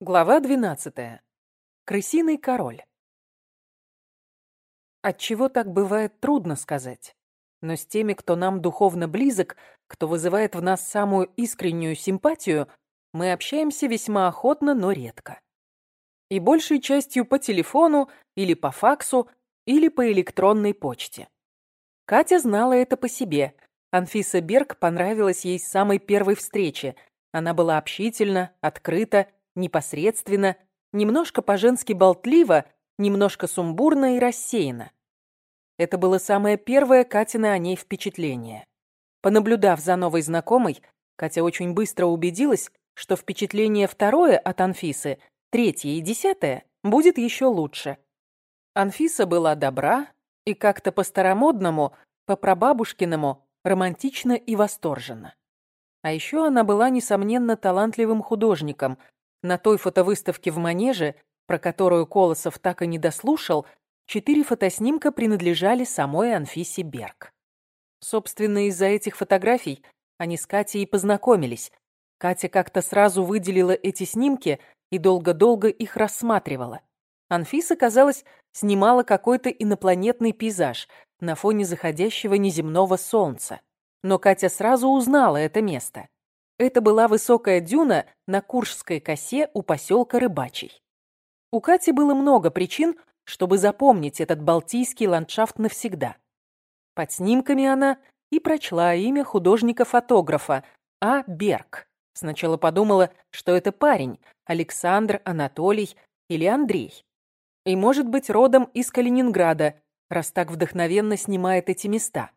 Глава 12. Крысиный король. Отчего так бывает, трудно сказать. Но с теми, кто нам духовно близок, кто вызывает в нас самую искреннюю симпатию, мы общаемся весьма охотно, но редко. И большей частью по телефону или по факсу, или по электронной почте. Катя знала это по себе. Анфиса Берг понравилась ей с самой первой встречи. Она была общительна, открыта, непосредственно, немножко по-женски болтливо, немножко сумбурно и рассеяно. Это было самое первое Катина о ней впечатление. Понаблюдав за новой знакомой, Катя очень быстро убедилась, что впечатление второе от Анфисы, третье и десятое, будет еще лучше. Анфиса была добра и как-то по-старомодному, по-прабабушкиному, романтично и восторженно. А еще она была, несомненно, талантливым художником, на той фотовыставке в Манеже, про которую Колосов так и не дослушал, четыре фотоснимка принадлежали самой Анфисе Берг. Собственно, из-за этих фотографий они с Катей и познакомились. Катя как-то сразу выделила эти снимки и долго-долго их рассматривала. Анфиса, казалось, снимала какой-то инопланетный пейзаж на фоне заходящего неземного солнца. Но Катя сразу узнала это место. Это была высокая дюна на Куршской косе у поселка Рыбачий. У Кати было много причин, чтобы запомнить этот балтийский ландшафт навсегда. Под снимками она и прочла имя художника-фотографа А. Берг. Сначала подумала, что это парень, Александр, Анатолий или Андрей. И, может быть, родом из Калининграда, раз так вдохновенно снимает эти места.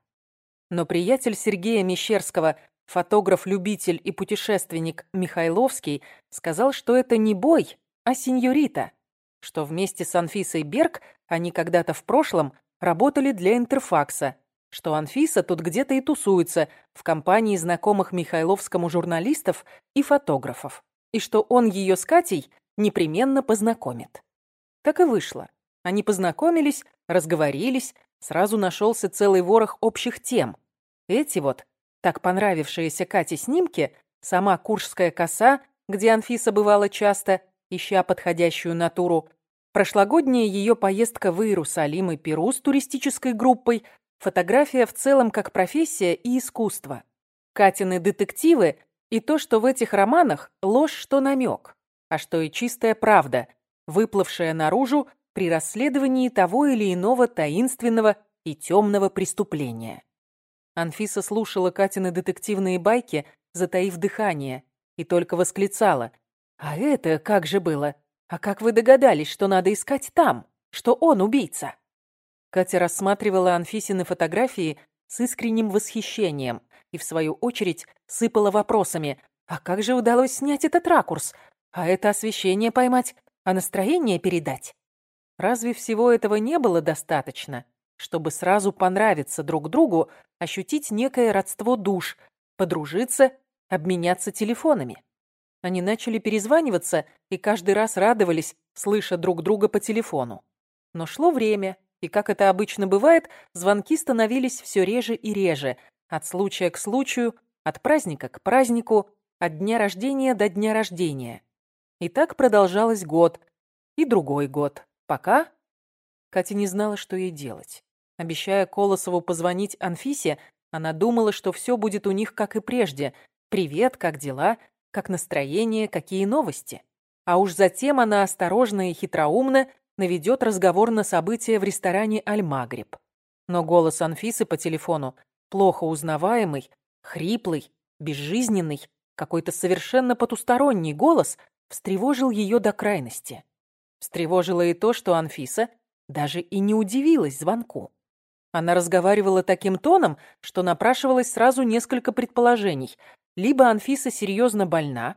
Но приятель Сергея Мещерского Фотограф-любитель и путешественник Михайловский сказал, что это не бой, а сеньорита, что вместе с Анфисой Берг они когда-то в прошлом работали для Интерфакса, что Анфиса тут где-то и тусуется в компании знакомых Михайловскому журналистов и фотографов, и что он ее с Катей непременно познакомит. Так и вышло. Они познакомились, разговорились, сразу нашелся целый ворох общих тем. Эти вот так понравившиеся Кате снимки, сама Куршская коса, где Анфиса бывала часто, ища подходящую натуру, прошлогодняя ее поездка в Иерусалим и Перу с туристической группой, фотография в целом как профессия и искусство. Катины детективы и то, что в этих романах ложь, что намек, а что и чистая правда, выплывшая наружу при расследовании того или иного таинственного и темного преступления. Анфиса слушала Катины детективные байки, затаив дыхание, и только восклицала. «А это как же было? А как вы догадались, что надо искать там? Что он убийца?» Катя рассматривала Анфисины фотографии с искренним восхищением и, в свою очередь, сыпала вопросами. «А как же удалось снять этот ракурс? А это освещение поймать? А настроение передать?» Разве всего этого не было достаточно? Чтобы сразу понравиться друг другу, ощутить некое родство душ, подружиться, обменяться телефонами. Они начали перезваниваться и каждый раз радовались, слыша друг друга по телефону. Но шло время, и, как это обычно бывает, звонки становились все реже и реже, от случая к случаю, от праздника к празднику, от дня рождения до дня рождения. И так продолжалось год, и другой год, пока Катя не знала, что ей делать. Обещая Колосову позвонить Анфисе, она думала, что все будет у них как и прежде. Привет, как дела, как настроение, какие новости. А уж затем она осторожно и хитроумно наведет разговор на события в ресторане «Альмагриб». Но голос Анфисы по телефону, плохо узнаваемый, хриплый, безжизненный, какой-то совершенно потусторонний голос, встревожил ее до крайности. Встревожило и то, что Анфиса даже и не удивилась звонку. Она разговаривала таким тоном, что напрашивалось сразу несколько предположений. Либо Анфиса серьезно больна,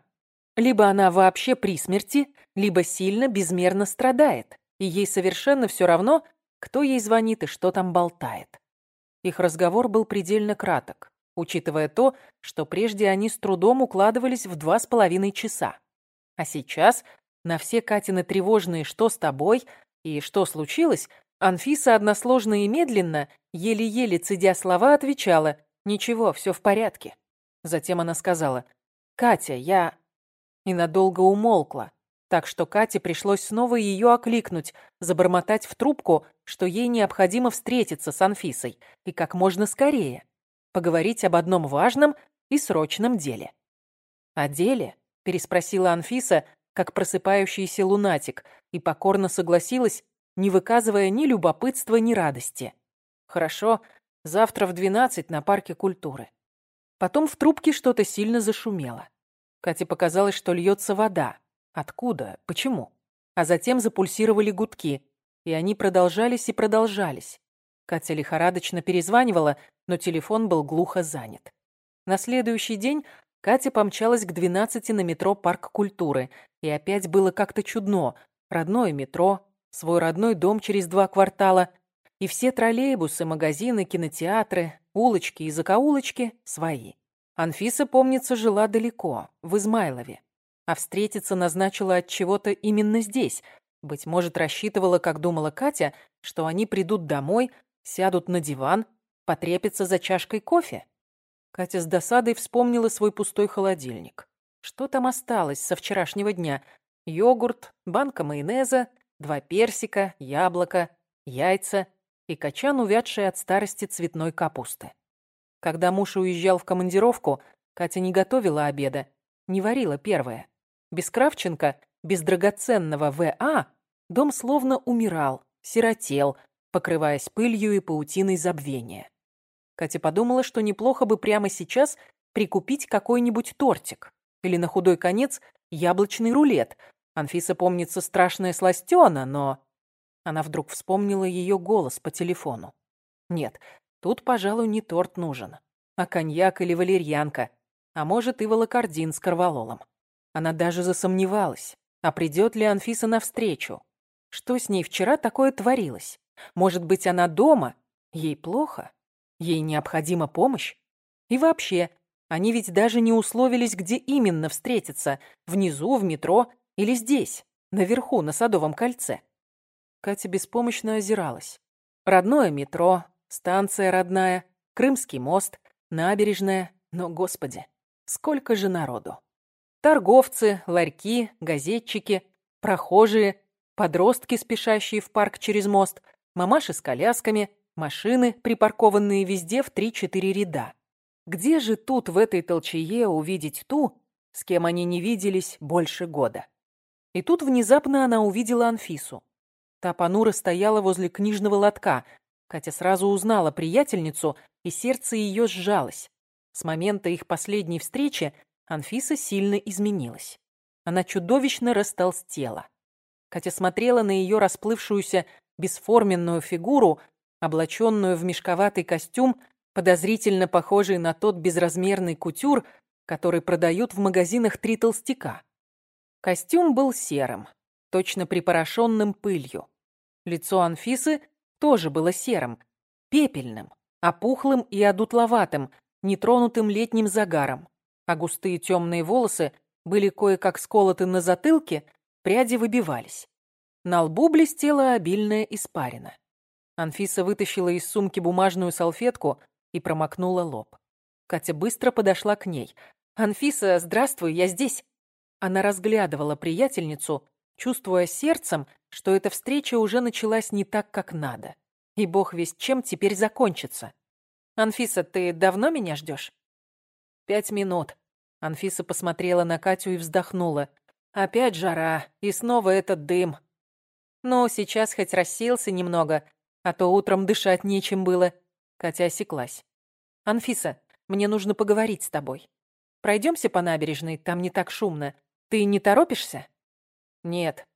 либо она вообще при смерти, либо сильно, безмерно страдает, и ей совершенно все равно, кто ей звонит и что там болтает. Их разговор был предельно краток, учитывая то, что прежде они с трудом укладывались в два с половиной часа. А сейчас на все Катины тревожные «что с тобой?» и «что случилось?» Анфиса односложно и медленно, еле-еле цедя слова, отвечала «Ничего, все в порядке». Затем она сказала «Катя, я...» И надолго умолкла. Так что Кате пришлось снова ее окликнуть, забормотать в трубку, что ей необходимо встретиться с Анфисой, и как можно скорее, поговорить об одном важном и срочном деле. «О деле?» — переспросила Анфиса, как просыпающийся лунатик, и покорно согласилась, не выказывая ни любопытства, ни радости. «Хорошо, завтра в двенадцать на парке культуры». Потом в трубке что-то сильно зашумело. Кате показалось, что льется вода. Откуда? Почему? А затем запульсировали гудки, и они продолжались и продолжались. Катя лихорадочно перезванивала, но телефон был глухо занят. На следующий день Катя помчалась к двенадцати на метро «Парк культуры», и опять было как-то чудно. Родное метро, свой родной дом через два квартала, и все троллейбусы, магазины, кинотеатры, улочки и закоулочки свои. Анфиса, помнится, жила далеко, в Измайлове, а встретиться назначила от чего-то именно здесь. Быть может, рассчитывала, как думала Катя, что они придут домой, сядут на диван, потрепятся за чашкой кофе. Катя с досадой вспомнила свой пустой холодильник. Что там осталось со вчерашнего дня? Йогурт, банка майонеза, два персика, яблоко, яйца и качан, увядший от старости цветной капусты. Когда муж уезжал в командировку, Катя не готовила обеда, не варила первое. Без Кравченко, без драгоценного В.А. дом словно умирал, сиротел, покрываясь пылью и паутиной забвения. Катя подумала, что неплохо бы прямо сейчас прикупить какой-нибудь тортик или на худой конец яблочный рулет. Анфиса помнится страшная сластена, но... Она вдруг вспомнила ее голос по телефону. Нет, тут, пожалуй, не торт нужен, а коньяк или валерьянка, а может и волокордин с корвалолом. Она даже засомневалась, а придет ли Анфиса навстречу. Что с ней вчера такое творилось? Может быть, она дома? Ей плохо? Ей необходима помощь? И вообще, они ведь даже не условились, где именно встретиться, внизу, в метро или здесь, наверху, на Садовом кольце. Катя беспомощно озиралась. Родное метро, станция родная, Крымский мост, набережная. Но, господи, сколько же народу. Торговцы, ларьки, газетчики, прохожие, подростки, спешащие в парк через мост, мамаши с колясками, машины, припаркованные везде в три-четыре ряда. Где же тут, в этой толчее, увидеть ту, с кем они не виделись больше года? И тут внезапно она увидела Анфису. Та понуро стояла возле книжного лотка. Катя сразу узнала приятельницу, и сердце ее сжалось. С момента их последней встречи Анфиса сильно изменилась. Она чудовищно растолстела. Катя смотрела на ее расплывшуюся бесформенную фигуру, облаченную в мешковатый костюм, подозрительно похожий на тот безразмерный кутюр, который продают в магазинах три толстяка. Костюм был серым, точно припорошенным пылью. Лицо Анфисы тоже было серым, пепельным, опухлым и одутловатым, нетронутым летним загаром, а густые темные волосы были кое-как сколоты на затылке, пряди выбивались. На лбу блестела обильная испарина. Анфиса вытащила из сумки бумажную салфетку и промокнула лоб. Катя быстро подошла к ней. «Анфиса, здравствуй, я здесь!» Она разглядывала приятельницу, чувствуя сердцем, что эта встреча уже началась не так, как надо. И бог весть чем теперь закончится. «Анфиса, ты давно меня ждешь?» «Пять минут». Анфиса посмотрела на Катю и вздохнула. «Опять жара, и снова этот дым. Ну, сейчас хоть рассеялся немного, а то утром дышать нечем было». Катя осеклась. «Анфиса, мне нужно поговорить с тобой. Пройдемся по набережной, там не так шумно. Ты не торопишься?» «Нет»,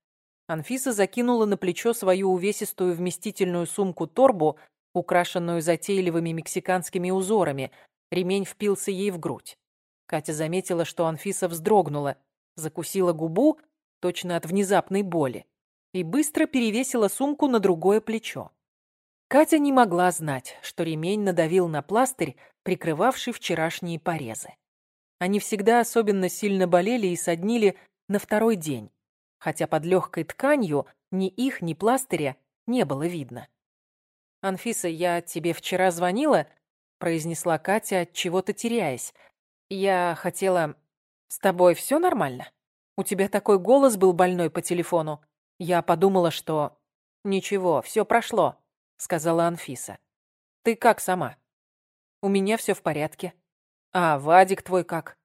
Анфиса закинула на плечо свою увесистую вместительную сумку-торбу, украшенную затейливыми мексиканскими узорами. Ремень впился ей в грудь. Катя заметила, что Анфиса вздрогнула, закусила губу, точно от внезапной боли, и быстро перевесила сумку на другое плечо. Катя не могла знать, что ремень надавил на пластырь, прикрывавший вчерашние порезы. Они всегда особенно сильно болели и соднили на второй день, хотя под легкой тканью ни их, ни пластыря не было видно. «Анфиса, я тебе вчера звонила?» — произнесла Катя, чего-то теряясь. «Я хотела... С тобой все нормально?» У тебя такой голос был больной по телефону. Я подумала, что... Ничего, все прошло, сказала Анфиса. Ты как сама? У меня все в порядке. А Вадик твой как?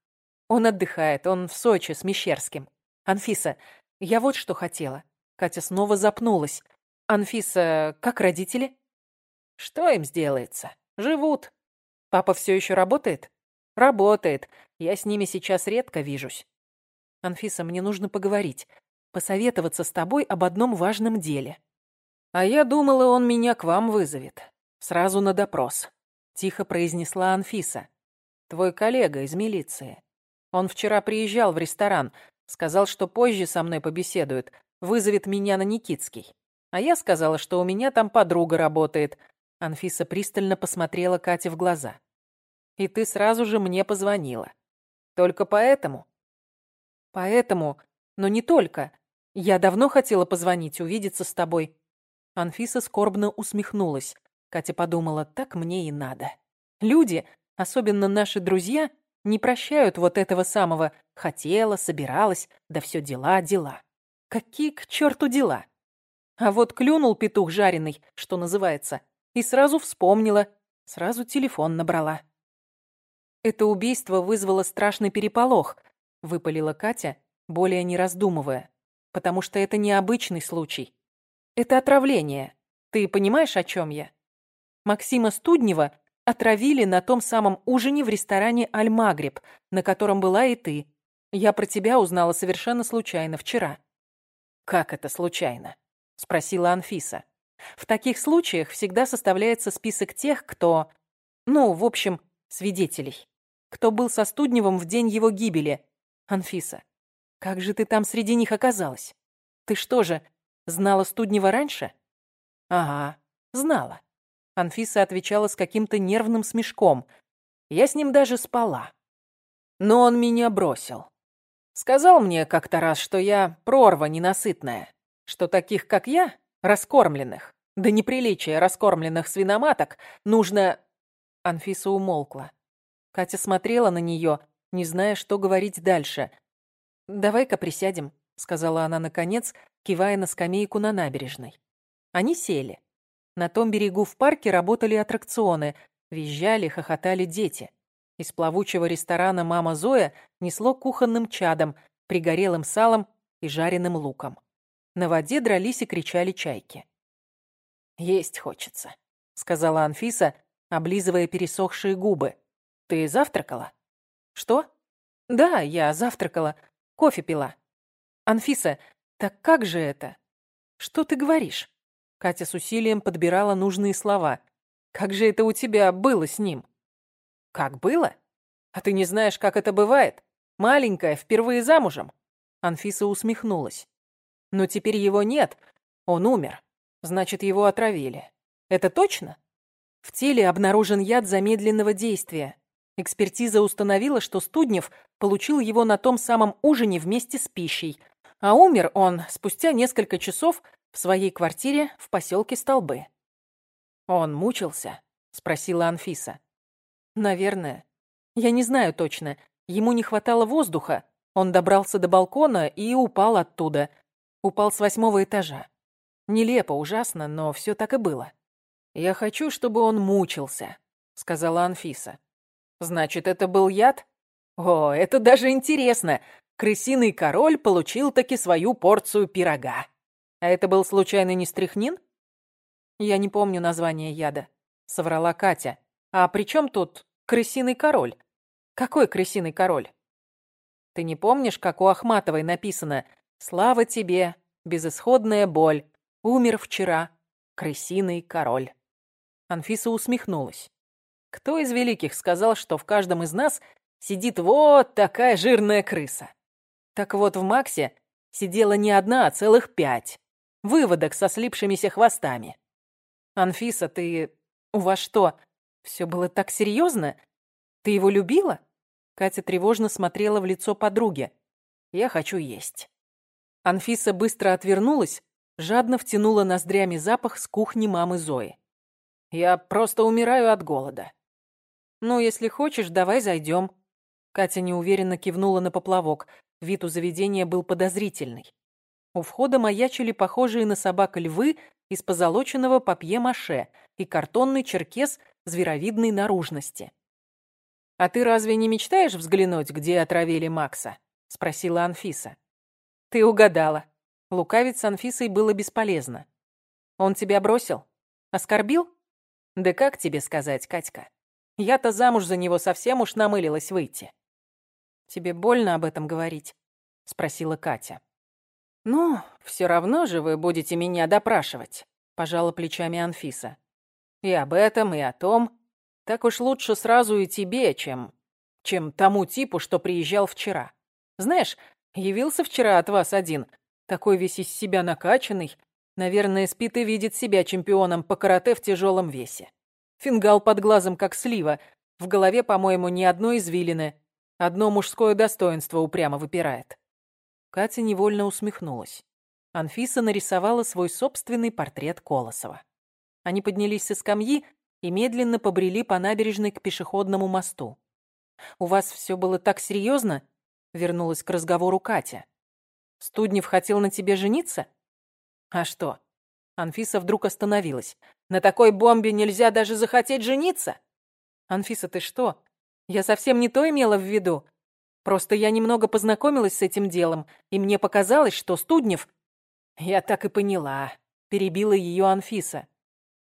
Он отдыхает, он в Сочи с Мещерским. Анфиса, я вот что хотела. Катя снова запнулась. Анфиса, как родители? Что им сделается? Живут. Папа все еще работает? Работает. Я с ними сейчас редко вижусь. Анфиса, мне нужно поговорить. Посоветоваться с тобой об одном важном деле. А я думала, он меня к вам вызовет. Сразу на допрос. Тихо произнесла Анфиса. Твой коллега из милиции. Он вчера приезжал в ресторан. Сказал, что позже со мной побеседует. Вызовет меня на Никитский. А я сказала, что у меня там подруга работает. Анфиса пристально посмотрела Кате в глаза. И ты сразу же мне позвонила. Только поэтому? Поэтому, но не только. Я давно хотела позвонить, увидеться с тобой. Анфиса скорбно усмехнулась. Катя подумала, так мне и надо. Люди, особенно наши друзья, не прощают вот этого самого «хотела», «собиралась», да все дела, дела. Какие к черту дела? А вот клюнул петух жареный, что называется, и сразу вспомнила, сразу телефон набрала. Это убийство вызвало страшный переполох, выпалила Катя, более не раздумывая, потому что это необычный случай. Это отравление. Ты понимаешь, о чем я? Максима Студнева отравили на том самом ужине в ресторане «Аль-Магриб», на котором была и ты. Я про тебя узнала совершенно случайно вчера. «Как это случайно?» — спросила Анфиса. «В таких случаях всегда составляется список тех, кто... Ну, в общем, свидетелей. Кто был со Студневым в день его гибели. Анфиса, как же ты там среди них оказалась? Ты что же, знала Студнева раньше? Ага, знала. Анфиса отвечала с каким-то нервным смешком. Я с ним даже спала. Но он меня бросил. Сказал мне как-то раз, что я прорва ненасытная, что таких, как я, раскормленных, да неприличия раскормленных свиноматок, нужно... Анфиса умолкла. Катя смотрела на нее, не зная, что говорить дальше. «Давай-ка присядем», — сказала она наконец, кивая на скамейку на набережной. Они сели. На том берегу в парке работали аттракционы, визжали, хохотали дети. Из плавучего ресторана «Мама Зоя» несло кухонным чадом, пригорелым салом и жареным луком. На воде дрались и кричали чайки. «Есть хочется», — сказала Анфиса, облизывая пересохшие губы. «Ты завтракала?» «Что?» «Да, я завтракала. Кофе пила». «Анфиса, так как же это?» «Что ты говоришь?» Катя с усилием подбирала нужные слова. «Как же это у тебя было с ним?» «Как было? А ты не знаешь, как это бывает? Маленькая, впервые замужем?» Анфиса усмехнулась. «Но теперь его нет. Он умер. Значит, его отравили. Это точно?» В теле обнаружен яд замедленного действия. Экспертиза установила, что Студнев получил его на том самом ужине вместе с пищей, а умер он спустя несколько часов в своей квартире в поселке Столбы. «Он мучился?» — спросила Анфиса. «Наверное. Я не знаю точно. Ему не хватало воздуха. Он добрался до балкона и упал оттуда. Упал с восьмого этажа. Нелепо, ужасно, но все так и было. «Я хочу, чтобы он мучился», — сказала Анфиса. Значит, это был яд? О, это даже интересно. Крысиный король получил таки свою порцию пирога. А это был случайно не стряхнин? Я не помню название яда, соврала Катя. А при чем тут крысиный король? Какой крысиный король? Ты не помнишь, как у Ахматовой написано «Слава тебе, безысходная боль, умер вчера, крысиный король». Анфиса усмехнулась. Кто из великих сказал, что в каждом из нас сидит вот такая жирная крыса? Так вот, в Максе сидела не одна, а целых пять. Выводок со слипшимися хвостами. Анфиса, ты... У вас что, все было так серьезно? Ты его любила? Катя тревожно смотрела в лицо подруги. Я хочу есть. Анфиса быстро отвернулась, жадно втянула ноздрями запах с кухни мамы Зои. Я просто умираю от голода. «Ну, если хочешь, давай зайдем». Катя неуверенно кивнула на поплавок. Вид у заведения был подозрительный. У входа маячили похожие на собак львы из позолоченного папье-маше и картонный черкес зверовидной наружности. «А ты разве не мечтаешь взглянуть, где отравили Макса?» — спросила Анфиса. «Ты угадала. Лукавить с Анфисой было бесполезно. Он тебя бросил? Оскорбил? Да как тебе сказать, Катька? Я-то замуж за него совсем уж намылилась выйти». «Тебе больно об этом говорить?» — спросила Катя. «Ну, все равно же вы будете меня допрашивать», — пожала плечами Анфиса. «И об этом, и о том. Так уж лучше сразу и тебе, чем... чем тому типу, что приезжал вчера. Знаешь, явился вчера от вас один, такой весь из себя накачанный. Наверное, спит и видит себя чемпионом по карате в тяжелом весе. Фингал под глазом, как слива. В голове, по-моему, ни одной извилины. Одно мужское достоинство упрямо выпирает. Катя невольно усмехнулась. Анфиса нарисовала свой собственный портрет Колосова. Они поднялись со скамьи и медленно побрели по набережной к пешеходному мосту. «У вас все было так серьезно?» — вернулась к разговору Катя. «Студнев хотел на тебе жениться?» «А что?» Анфиса вдруг остановилась. «На такой бомбе нельзя даже захотеть жениться!» «Анфиса, ты что? Я совсем не то имела в виду. Просто я немного познакомилась с этим делом, и мне показалось, что Студнев... Я так и поняла, перебила ее Анфиса.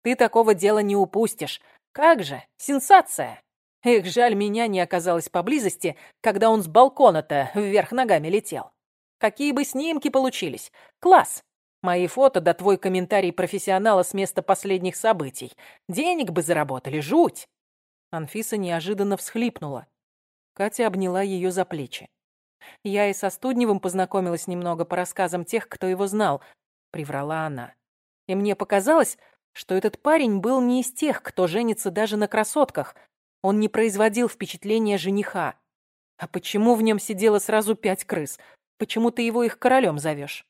Ты такого дела не упустишь. Как же, сенсация! Эх, жаль, меня не оказалось поблизости, когда он с балкона-то вверх ногами летел. Какие бы снимки получились. Класс! Мои фото да твой комментарий профессионала с места последних событий. Денег бы заработали, жуть!» Анфиса неожиданно всхлипнула. Катя обняла ее за плечи. «Я и со Студневым познакомилась немного по рассказам тех, кто его знал», — приврала она. «И мне показалось, что этот парень был не из тех, кто женится даже на красотках. Он не производил впечатления жениха. А почему в нем сидело сразу пять крыс? Почему ты его их королем зовешь?»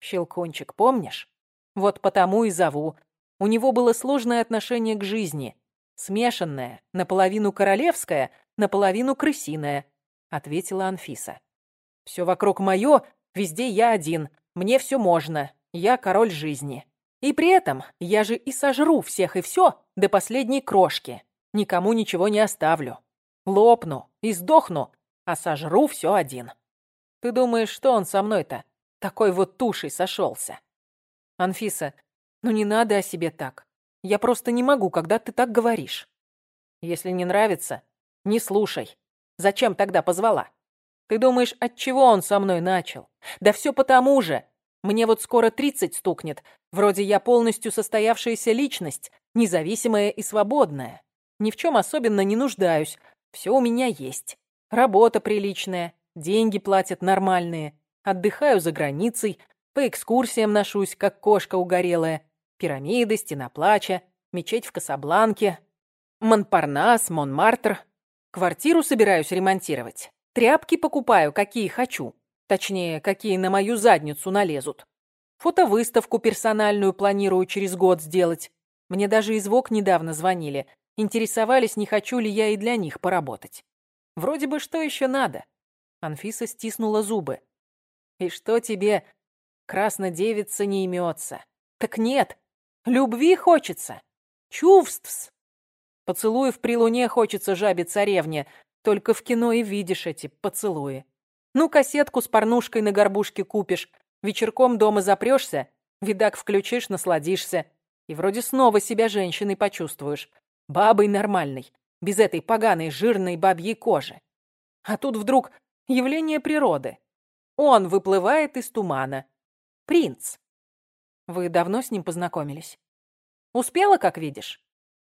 «Щелкунчик, помнишь? Вот потому и зову. У него было сложное отношение к жизни. Смешанное, наполовину королевское — наполовину крысиная», — ответила Анфиса. «Все вокруг мое, везде я один, мне все можно, я король жизни. И при этом я же и сожру всех и все до последней крошки, никому ничего не оставлю. Лопну и сдохну, а сожру все один. Ты думаешь, что он со мной-то? Такой вот тушей сошелся. Анфиса, ну не надо о себе так. Я просто не могу, когда ты так говоришь. Если не нравится, не слушай. Зачем тогда позвала? Ты думаешь, от чего он со мной начал? Да все потому же. Мне вот скоро тридцать стукнет. Вроде я полностью состоявшаяся личность, независимая и свободная. Ни в чем особенно не нуждаюсь. Все у меня есть. Работа приличная, деньги платят нормальные. Отдыхаю за границей, по экскурсиям ношусь, как кошка угорелая. Пирамиды, стена плача, мечеть в Касабланке, Монпарнас, Монмартр, Квартиру собираюсь ремонтировать. Тряпки покупаю, какие хочу. Точнее, какие на мою задницу налезут. Фотовыставку персональную планирую через год сделать. Мне даже из ВОК недавно звонили. Интересовались, не хочу ли я и для них поработать. Вроде бы что еще надо? Анфиса стиснула зубы. И что тебе, краснодевица, не имется? Так нет, любви хочется. Чувств. Поцелуев при луне хочется жабе-царевне, только в кино и видишь эти поцелуи. Ну, кассетку с порнушкой на горбушке купишь, вечерком дома запрешься, видак включишь, насладишься. И вроде снова себя женщиной почувствуешь. Бабой нормальной, без этой поганой жирной бабьей кожи. А тут вдруг явление природы. Он выплывает из тумана. Принц. Вы давно с ним познакомились? Успела, как видишь?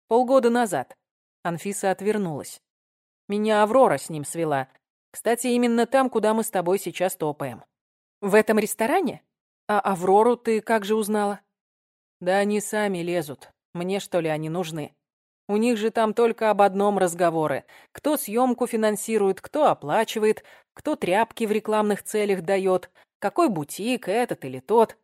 Полгода назад. Анфиса отвернулась. Меня Аврора с ним свела. Кстати, именно там, куда мы с тобой сейчас топаем. В этом ресторане? А Аврору ты как же узнала? Да они сами лезут. Мне, что ли, они нужны? У них же там только об одном разговоры. Кто съемку финансирует, кто оплачивает, кто тряпки в рекламных целях дает, какой бутик, этот или тот.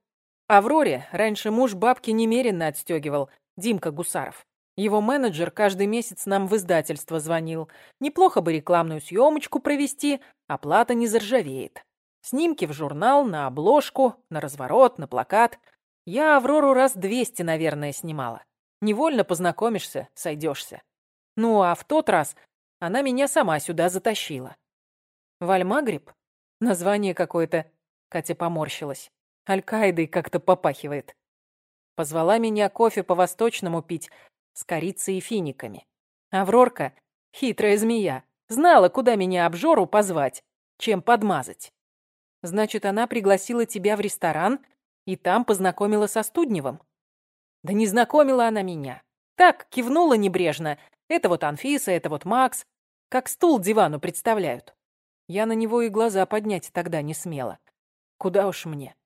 Авроре раньше муж бабки немеренно отстегивал, Димка Гусаров. Его менеджер каждый месяц нам в издательство звонил. Неплохо бы рекламную съемочку провести, оплата не заржавеет. Снимки в журнал, на обложку, на разворот, на плакат. Я Аврору раз двести, наверное, снимала. Невольно познакомишься, сойдешься. Ну, а в тот раз она меня сама сюда затащила. Вальмагриб? Название какое-то. Катя поморщилась. Аль-Каидой как-то попахивает. Позвала меня кофе по-восточному пить с корицей и финиками. Аврорка, хитрая змея, знала, куда меня обжору позвать, чем подмазать. Значит, она пригласила тебя в ресторан и там познакомила со Студневым? Да не знакомила она меня. Так, кивнула небрежно. Это вот Анфиса, это вот Макс. Как стул дивану представляют. Я на него и глаза поднять тогда не смела. Куда уж мне.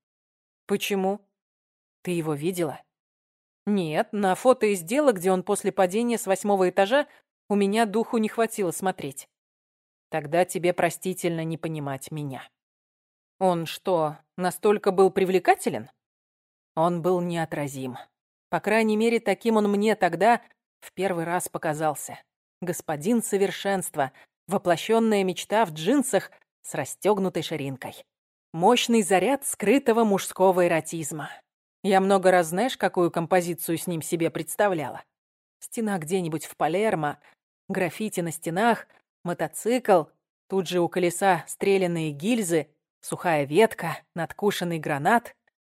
Почему? Ты его видела? Нет, на фото из дела, где он после падения с восьмого этажа, у меня духу не хватило смотреть. Тогда тебе простительно не понимать меня. Он что, настолько был привлекателен? Он был неотразим. По крайней мере, таким он мне тогда в первый раз показался. Господин совершенства, воплощенная мечта в джинсах с расстегнутой ширинкой. Мощный заряд скрытого мужского эротизма. Я много раз, знаешь, какую композицию с ним себе представляла? Стена где-нибудь в Палермо, граффити на стенах, мотоцикл, тут же у колеса стрелянные гильзы, сухая ветка, надкушенный гранат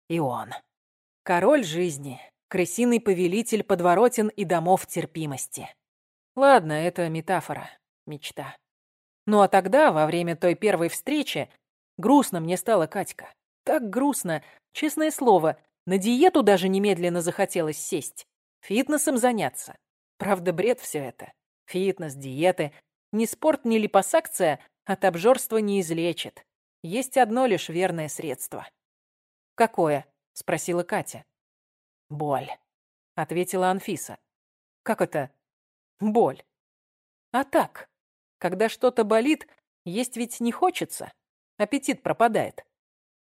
и он. Король жизни, крысиный повелитель подворотен и домов терпимости. Ладно, это метафора, мечта. Ну а тогда, во время той первой встречи, грустно мне стало Катька. Так грустно, честное слово, на диету даже немедленно захотелось сесть. Фитнесом заняться. Правда, бред все это. Фитнес, диеты. Ни спорт, ни липосакция от обжорства не излечит. Есть одно лишь верное средство. «Какое?» — спросила Катя. «Боль», — ответила Анфиса. «Как это? Боль?» «А так, когда что-то болит, есть ведь не хочется. Аппетит пропадает».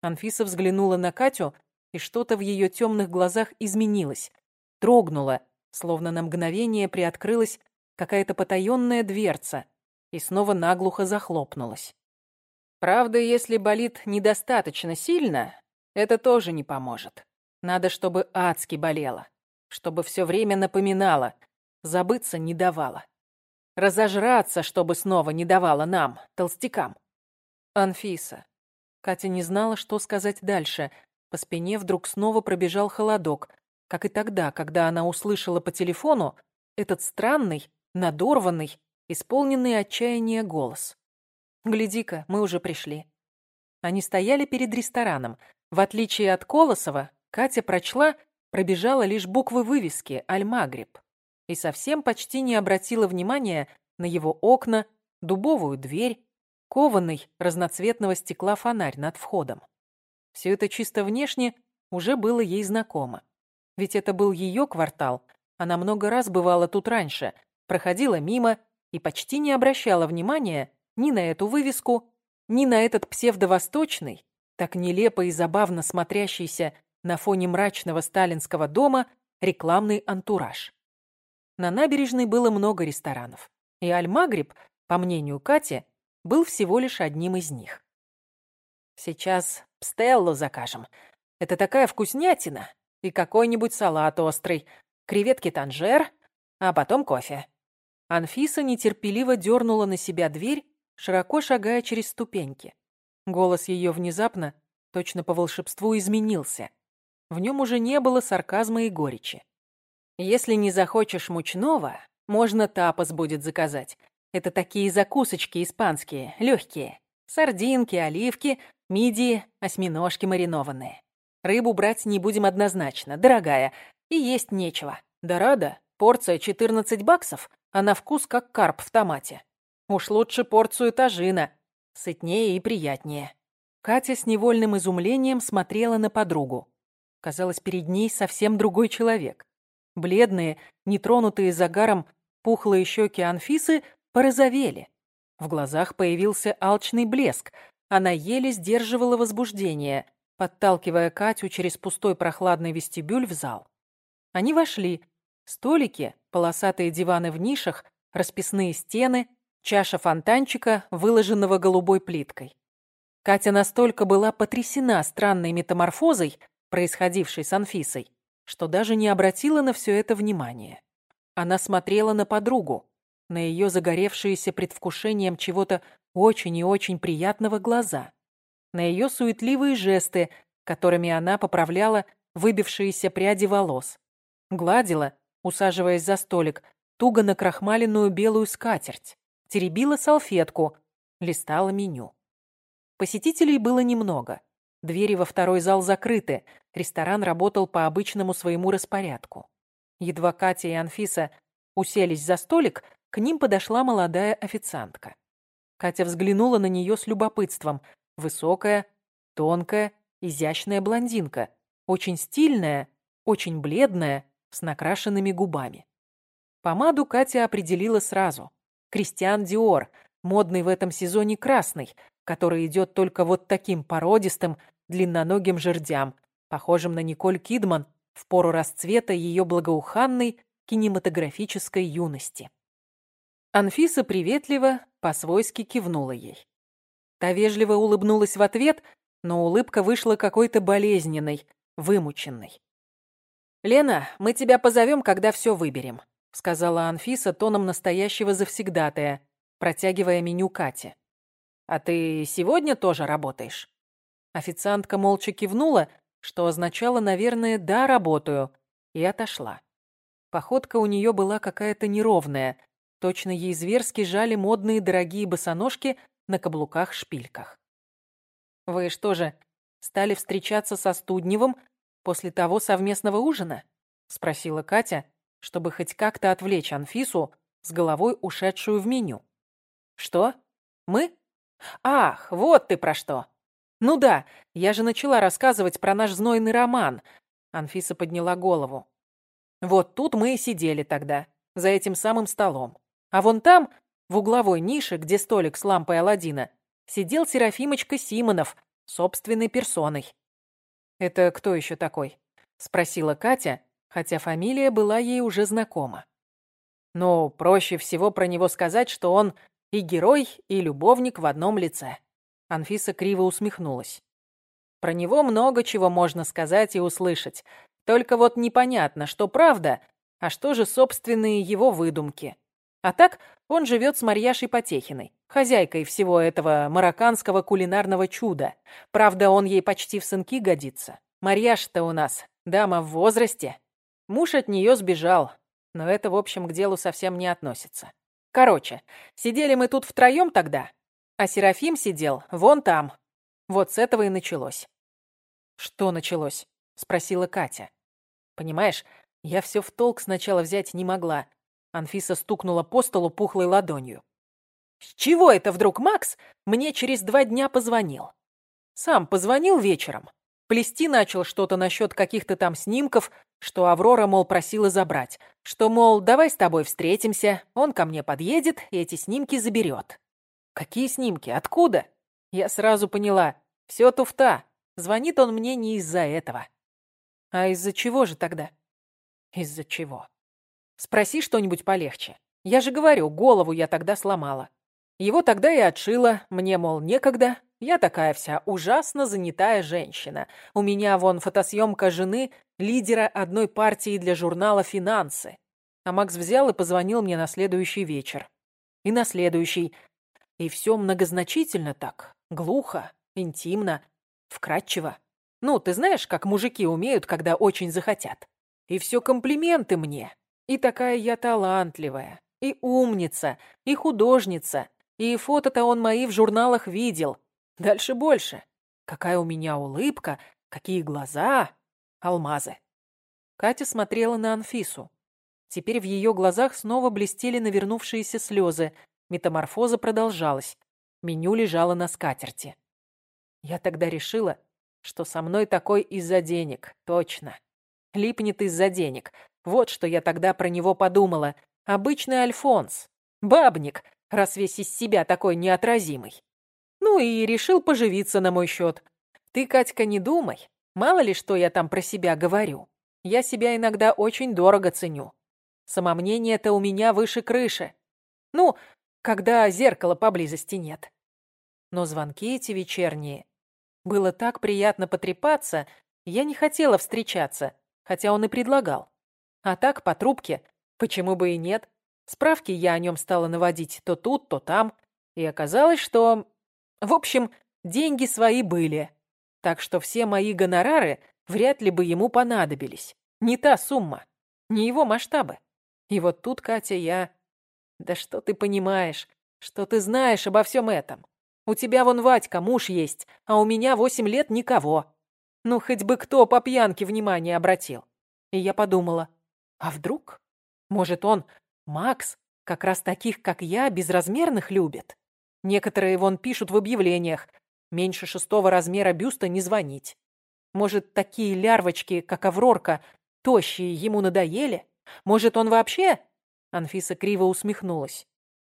Анфиса взглянула на Катю, и что-то в ее темных глазах изменилось, дрогнуло, словно на мгновение приоткрылась какая-то потаенная дверца и снова наглухо захлопнулась. Правда, если болит недостаточно сильно, это тоже не поможет. Надо, чтобы адски болело, чтобы все время напоминало, забыться не давало. Разожраться, чтобы снова не давало нам, толстякам. Анфиса. Катя не знала, что сказать дальше, по спине вдруг снова пробежал холодок, как и тогда, когда она услышала по телефону этот странный, надорванный, исполненный отчаяния голос. «Гляди-ка, мы уже пришли». Они стояли перед рестораном. В отличие от Колосова, Катя прочла, пробежала лишь буквы вывески «Аль-Магриб» и совсем почти не обратила внимания на его окна, дубовую дверь, кованный разноцветного стекла фонарь над входом. Все это чисто внешне уже было ей знакомо. Ведь это был ее квартал. Она много раз бывала тут раньше, проходила мимо и почти не обращала внимания ни на эту вывеску, ни на этот псевдовосточный, так нелепо и забавно смотрящийся на фоне мрачного сталинского дома рекламный антураж. На набережной было много ресторанов, и Аль-Магриб, по мнению Кати, был всего лишь одним из них. Сейчас пстеллу закажем. Это такая вкуснятина. И какой-нибудь салат острый, креветки танжер, а потом кофе». Анфиса нетерпеливо дернула на себя дверь, широко шагая через ступеньки. Голос ее внезапно, точно по волшебству, изменился. В нем уже не было сарказма и горечи. «Если не захочешь мучного, можно тапос будет заказать. Это такие закусочки испанские, легкие. Сардинки, оливки, Мидии, осьминожки маринованные. Рыбу брать не будем однозначно, дорогая, и есть нечего. Дорада, порция 14 баксов, а на вкус как карп в томате. Уж лучше порцию тажина, сытнее и приятнее. Катя с невольным изумлением смотрела на подругу. Казалось, перед ней совсем другой человек. Бледные, нетронутые загаром пухлые щеки Анфисы порозовели. В глазах появился алчный блеск, она еле сдерживала возбуждение, подталкивая Катю через пустой прохладный вестибюль в зал. Они вошли. Столики, полосатые диваны в нишах, расписные стены, чаша фонтанчика, выложенного голубой плиткой. Катя настолько была потрясена странной метаморфозой, происходившей с Анфисой, что даже не обратила на все это внимания. Она смотрела на подругу, на ее загоревшиеся предвкушением чего-то очень и очень приятного глаза, на ее суетливые жесты, которыми она поправляла выбившиеся пряди волос, гладила, усаживаясь за столик, туго накрахмаленную белую скатерть, теребила салфетку, листала меню. Посетителей было немного. Двери во второй зал закрыты, ресторан работал по обычному своему распорядку. Едва Катя и Анфиса уселись за столик, к ним подошла молодая официантка. Катя взглянула на нее с любопытством. Высокая, тонкая, изящная блондинка. Очень стильная, очень бледная, с накрашенными губами. Помаду Катя определила сразу. Кристиан Диор, модный в этом сезоне красный, который идет только вот таким породистым, длинноногим жердям, похожим на Николь Кидман в пору расцвета ее благоуханной кинематографической юности. Анфиса приветливо, по-свойски кивнула ей. Та вежливо улыбнулась в ответ, но улыбка вышла какой-то болезненной, вымученной. «Лена, мы тебя позовем, когда все выберем», — сказала Анфиса тоном настоящего завсегдатая, протягивая меню Кате. «А ты сегодня тоже работаешь?» Официантка молча кивнула, что означало, наверное, «да, работаю», и отошла. Походка у нее была какая-то неровная, Точно ей зверски жали модные дорогие босоножки на каблуках-шпильках. «Вы что же, стали встречаться со Студневым после того совместного ужина?» — спросила Катя, чтобы хоть как-то отвлечь Анфису, с головой ушедшую в меню. «Что? Мы? Ах, вот ты про что! Ну да, я же начала рассказывать про наш знойный роман». Анфиса подняла голову. «Вот тут мы и сидели тогда, за этим самым столом. А вон там, в угловой нише, где столик с лампой Аладдина, сидел Серафимочка Симонов собственной персоной. «Это кто еще такой?» — спросила Катя, хотя фамилия была ей уже знакома. «Ну, проще всего про него сказать, что он и герой, и любовник в одном лице». Анфиса криво усмехнулась. «Про него много чего можно сказать и услышать. Только вот непонятно, что правда, а что же собственные его выдумки. А так он живет с Марьяшей Потехиной, хозяйкой всего этого марокканского кулинарного чуда. Правда, он ей почти в сынки годится. Марьяша-то у нас дама в возрасте. Муж от нее сбежал, но это, в общем, к делу совсем не относится. Короче, сидели мы тут втроем тогда, а Серафим сидел вон там. Вот с этого и началось. «Что началось?» — спросила Катя. «Понимаешь, я все в толк сначала взять не могла. Анфиса стукнула по столу пухлой ладонью. «С чего это вдруг Макс мне через два дня позвонил?» «Сам позвонил вечером. Плести начал что-то насчет каких-то там снимков, что Аврора, мол, просила забрать. Что, мол, давай с тобой встретимся, он ко мне подъедет и эти снимки заберет». «Какие снимки? Откуда?» Я сразу поняла. Все туфта. Звонит он мне не из-за этого. А из-за чего же тогда? Из-за чего? Спроси что-нибудь полегче. Я же говорю, голову я тогда сломала. Его тогда и отшила, мне, мол, некогда. Я такая вся ужасно занятая женщина. У меня вон фотосъемка жены лидера одной партии для журнала «Финансы». А Макс взял и позвонил мне на следующий вечер. И на следующий. И все многозначительно так, глухо, интимно, вкрадчиво. Ну, ты знаешь, как мужики умеют, когда очень захотят. И все комплименты мне. И такая я талантливая, и умница, и художница, и фото-то он мои в журналах видел. Дальше больше. Какая у меня улыбка, какие глаза. Алмазы. Катя смотрела на Анфису. Теперь в ее глазах снова блестели навернувшиеся слезы. Метаморфоза продолжалась. Меню лежало на скатерти. Я тогда решила, что со мной такой из-за денег, точно. Липнет из-за денег. Вот что я тогда про него подумала. Обычный Альфонс. Бабник, раз весь из себя такой неотразимый. Ну и решил поживиться на мой счет. Ты, Катька, не думай. Мало ли, что я там про себя говорю. Я себя иногда очень дорого ценю. Самомнение-то у меня выше крыши. Ну, когда зеркала поблизости нет. Но звонки эти вечерние. Было так приятно потрепаться, я не хотела встречаться, хотя он и предлагал. А так, по трубке, почему бы и нет. Справки я о нем стала наводить то тут, то там. И оказалось, что... В общем, деньги свои были. Так что все мои гонорары вряд ли бы ему понадобились. Не та сумма, не его масштабы. И вот тут, Катя, я... Да что ты понимаешь, что ты знаешь обо всем этом? У тебя вон Вадька, муж есть, а у меня восемь лет никого. Ну, хоть бы кто по пьянке внимание обратил. И я подумала, а вдруг? Может, он, Макс, как раз таких, как я, безразмерных любит? Некоторые вон пишут в объявлениях, меньше шестого размера бюста не звонить. Может, такие лярвочки, как Аврорка, тощие, ему надоели? Может, он вообще...» Анфиса криво усмехнулась.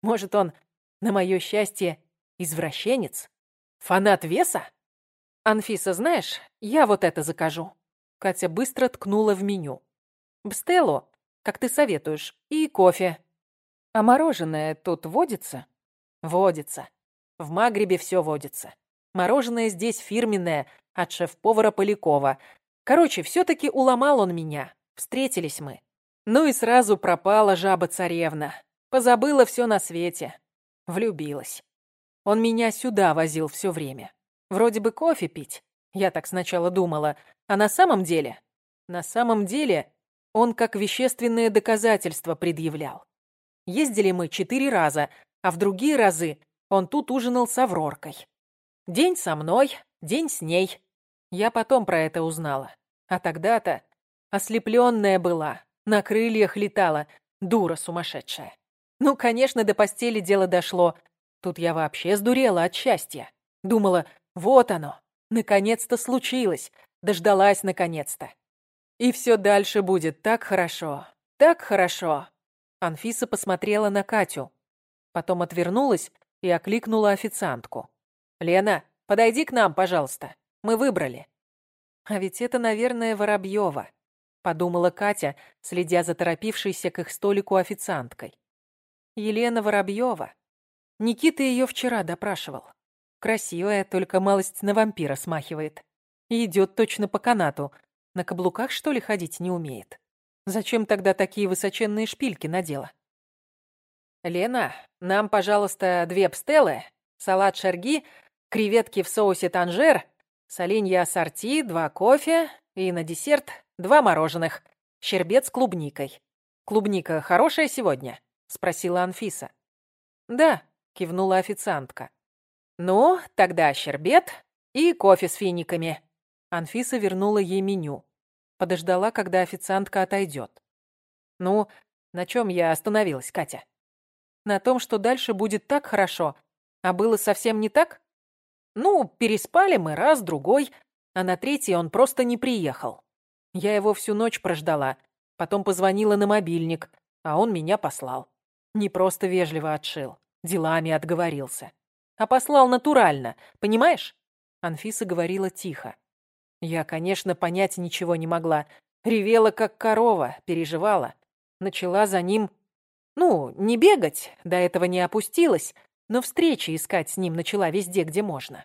«Может, он, на мое счастье, извращенец? Фанат веса?» «Анфиса, знаешь, я вот это закажу». Катя быстро ткнула в меню. «Бстелло, как ты советуешь, и кофе. А мороженое тут водится?» «Водится. В Магрибе все водится. Мороженое здесь фирменное, от шеф-повара Полякова. Короче, все-таки уломал он меня. Встретились мы. Ну и сразу пропала жаба-царевна. Позабыла все на свете. Влюбилась. Он меня сюда возил все время. Вроде бы кофе пить. Я так сначала думала. А на самом деле? На самом деле он как вещественное доказательство предъявлял. Ездили мы четыре раза, а в другие разы он тут ужинал с Авроркой. День со мной, день с ней. Я потом про это узнала. А тогда-то ослепленная была, на крыльях летала, дура сумасшедшая. Ну, конечно, до постели дело дошло. Тут я вообще сдурела от счастья. Думала, вот оно, наконец-то случилось, дождалась наконец-то. И все дальше будет так хорошо, так хорошо. Анфиса посмотрела на Катю, потом отвернулась и окликнула официантку. «Лена, подойди к нам, пожалуйста. Мы выбрали». «А ведь это, наверное, Воробьева», — подумала Катя, следя за торопившейся к их столику официанткой. Елена Воробьева. Никита ее вчера допрашивал. Красивая, только малость на вампира смахивает. И идет точно по канату. На каблуках, что ли, ходить не умеет? Зачем тогда такие высоченные шпильки надела? «Лена, нам, пожалуйста, две пстелы, салат шарги, креветки в соусе танжер, соленья ассорти, два кофе и на десерт Два мороженых. Щербет с клубникой. Клубника хорошая сегодня?» — спросила Анфиса. «Да», — кивнула официантка. «Ну, тогда щербет и кофе с финиками». Анфиса вернула ей меню. Подождала, когда официантка отойдет. «Ну, на чем я остановилась, Катя?» «На том, что дальше будет так хорошо, а было совсем не так?» «Ну, переспали мы раз, другой, а на третий он просто не приехал. Я его всю ночь прождала, потом позвонила на мобильник, а он меня послал. Не просто вежливо отшил, делами отговорился. А послал натурально, понимаешь? Анфиса говорила тихо. Я, конечно, понять ничего не могла. Ревела, как корова, переживала. Начала за ним... Ну, не бегать, до этого не опустилась, но встречи искать с ним начала везде, где можно.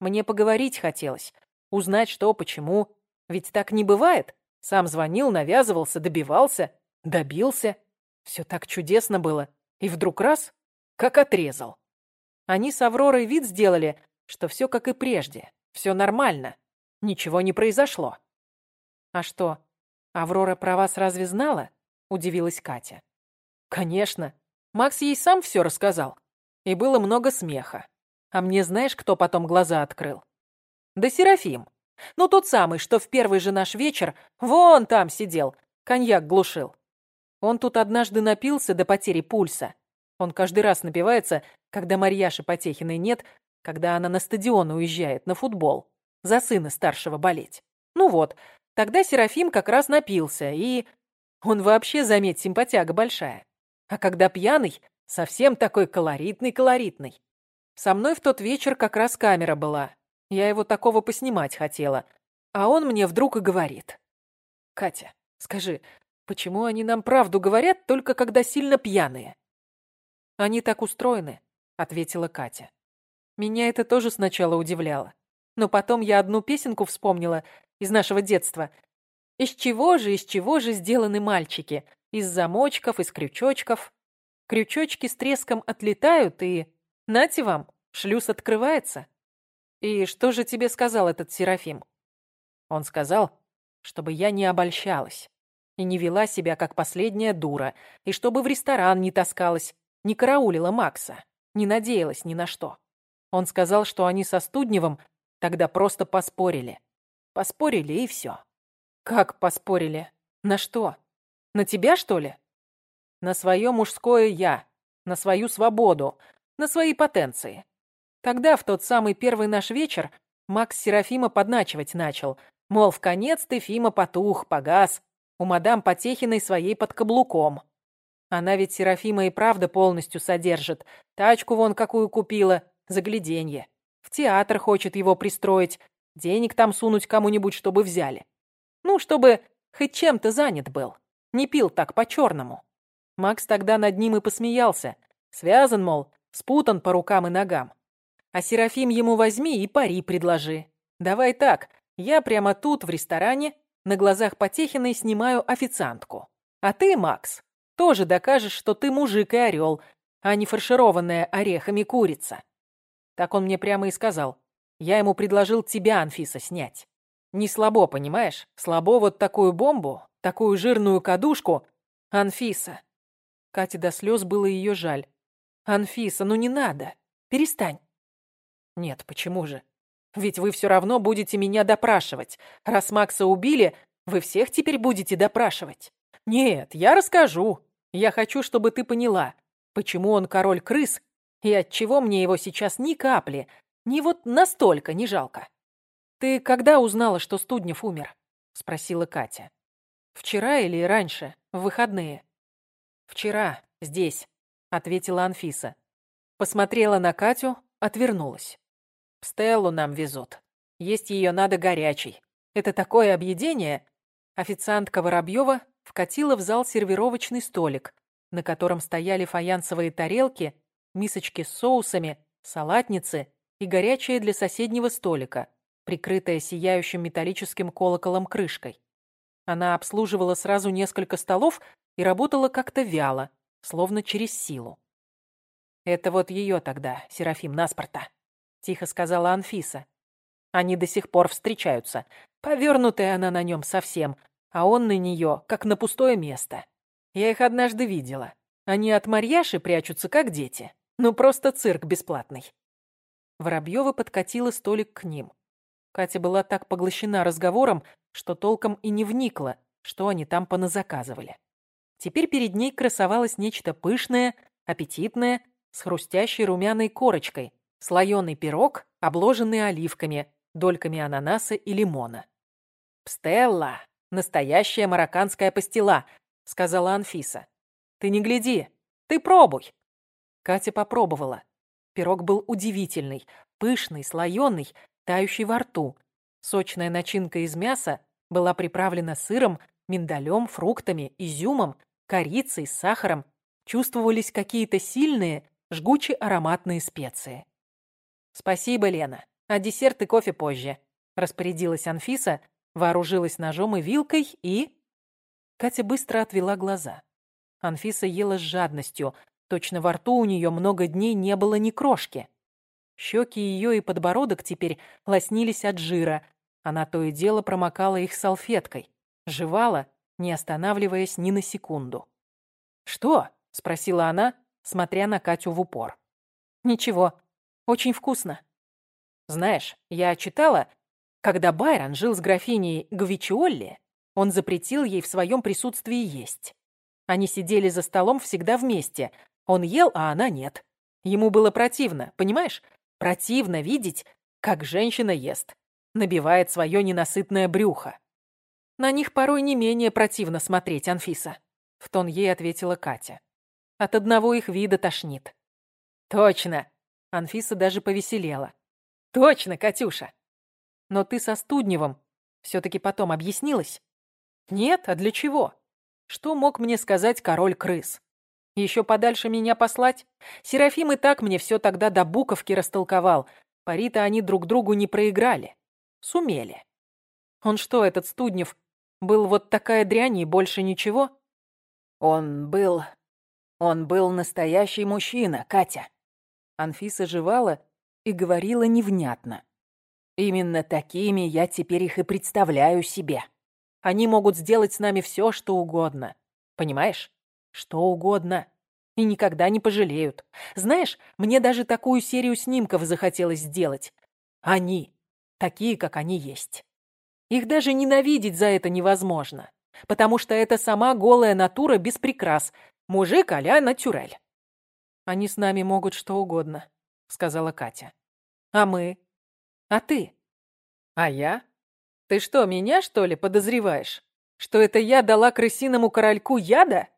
Мне поговорить хотелось, узнать, что, почему, ведь так не бывает. Сам звонил, навязывался, добивался, добился. Все так чудесно было. И вдруг раз, как отрезал. Они с Авророй вид сделали, что все как и прежде. Все нормально. Ничего не произошло. А что, Аврора про вас разве знала? Удивилась Катя. Конечно. Макс ей сам все рассказал. И было много смеха. А мне знаешь, кто потом глаза открыл? Да Серафим. Ну, тот самый, что в первый же наш вечер вон там сидел, коньяк глушил. Он тут однажды напился до потери пульса. Он каждый раз напивается, когда Марьяши Потехиной нет, когда она на стадион уезжает, на футбол. За сына старшего болеть. Ну вот, тогда Серафим как раз напился, и... Он вообще, заметь, симпатяга большая. А когда пьяный, совсем такой колоритный-колоритный. Со мной в тот вечер как раз камера была. Я его такого поснимать хотела. А он мне вдруг и говорит. «Катя, скажи, почему они нам правду говорят, только когда сильно пьяные?» «Они так устроены», — ответила Катя. Меня это тоже сначала удивляло. Но потом я одну песенку вспомнила из нашего детства. Из чего же, из чего же сделаны мальчики? Из замочков, из крючочков. Крючочки с треском отлетают, и... Нате вам, шлюз открывается. И что же тебе сказал этот Серафим? Он сказал, чтобы я не обольщалась и не вела себя как последняя дура, и чтобы в ресторан не таскалась, не караулила Макса, не надеялась ни на что. Он сказал, что они со Студневым тогда просто поспорили. Поспорили и все. Как поспорили? На что? На тебя, что ли? На свое мужское «я», на свою свободу, на свои потенции. Тогда, в тот самый первый наш вечер, Макс Серафима подначивать начал, мол, в конец ты, Фима, потух, погас, у мадам Потехиной своей под каблуком. Она ведь Серафима и правда полностью содержит. Тачку вон какую купила, загляденье. В театр хочет его пристроить, денег там сунуть кому-нибудь, чтобы взяли. Ну, чтобы хоть чем-то занят был. Не пил так по-черному. Макс тогда над ним и посмеялся. Связан, мол, спутан по рукам и ногам. А Серафим ему возьми и пари предложи. Давай так, я прямо тут, в ресторане, на глазах Потехиной снимаю официантку. А ты, Макс, тоже докажешь, что ты мужик и орел, а не фаршированная орехами курица. Так он мне прямо и сказал. Я ему предложил тебя, Анфиса, снять. Не слабо, понимаешь? Слабо вот такую бомбу, такую жирную кадушку. Анфиса. Кате до слез было ее жаль. Анфиса, ну не надо. Перестань. Нет, почему же? Ведь вы все равно будете меня допрашивать. Раз Макса убили, вы всех теперь будете допрашивать. Нет, я расскажу. Я хочу, чтобы ты поняла, почему он король крыс и отчего мне его сейчас ни капли, ни вот настолько не жалко. Ты когда узнала, что Студнев умер? Спросила Катя. Вчера или раньше, в выходные? Вчера, здесь, ответила Анфиса. Посмотрела на Катю, отвернулась. Стеллу нам везут. Есть ее надо горячей. Это такое объедение. Официантка Воробьева вкатила в зал сервировочный столик, на котором стояли фаянсовые тарелки, мисочки с соусами, салатницы и горячее для соседнего столика, прикрытая сияющим металлическим колоколом крышкой. Она обслуживала сразу несколько столов и работала как-то вяло, словно через силу. Это вот ее тогда, Серафим Наспорта тихо сказала Анфиса. Они до сих пор встречаются. Повернутая она на нем совсем, а он на нее, как на пустое место. Я их однажды видела. Они от Марьяши прячутся, как дети. Ну, просто цирк бесплатный. Воробьева подкатила столик к ним. Катя была так поглощена разговором, что толком и не вникла, что они там поназаказывали. Теперь перед ней красовалось нечто пышное, аппетитное, с хрустящей румяной корочкой, слоеный пирог, обложенный оливками, дольками ананаса и лимона. «Пстелла! Настоящая марокканская пастила!» — сказала Анфиса. «Ты не гляди! Ты пробуй!» Катя попробовала. Пирог был удивительный, пышный, слоеный, тающий во рту. Сочная начинка из мяса была приправлена сыром, миндалем, фруктами, изюмом, корицей, сахаром. Чувствовались какие-то сильные, жгуче-ароматные специи. «Спасибо, Лена. А десерт и кофе позже», — распорядилась Анфиса, вооружилась ножом и вилкой и... Катя быстро отвела глаза. Анфиса ела с жадностью. Точно во рту у нее много дней не было ни крошки. Щеки ее и подбородок теперь лоснились от жира. Она то и дело промокала их салфеткой. Жевала, не останавливаясь ни на секунду. «Что?» — спросила она, смотря на Катю в упор. «Ничего», очень вкусно. Знаешь, я читала, когда Байрон жил с графиней Гвичиолли, он запретил ей в своем присутствии есть. Они сидели за столом всегда вместе. Он ел, а она нет. Ему было противно, понимаешь? Противно видеть, как женщина ест. Набивает свое ненасытное брюхо. На них порой не менее противно смотреть, Анфиса. В тон ей ответила Катя. От одного их вида тошнит. Точно. Анфиса даже повеселела. «Точно, Катюша! Но ты со Студневым все-таки потом объяснилась?» «Нет, а для чего? Что мог мне сказать король крыс? Еще подальше меня послать? Серафим и так мне все тогда до буковки растолковал. Пари-то они друг другу не проиграли. Сумели. Он что, этот Студнев, был вот такая дрянь и больше ничего? Он был... Он был настоящий мужчина, Катя. Анфиса жевала и говорила невнятно. Именно такими я теперь их и представляю себе. Они могут сделать с нами все, что угодно. Понимаешь? Что угодно. И никогда не пожалеют. Знаешь, мне даже такую серию снимков захотелось сделать. Они. Такие, как они есть. Их даже ненавидеть за это невозможно. Потому что это сама голая натура без прикрас. Мужик а-ля натюрель. Они с нами могут что угодно, сказала Катя. А мы? А ты? А я? Ты что, меня, что ли, подозреваешь? Что это я дала крысиному корольку яда?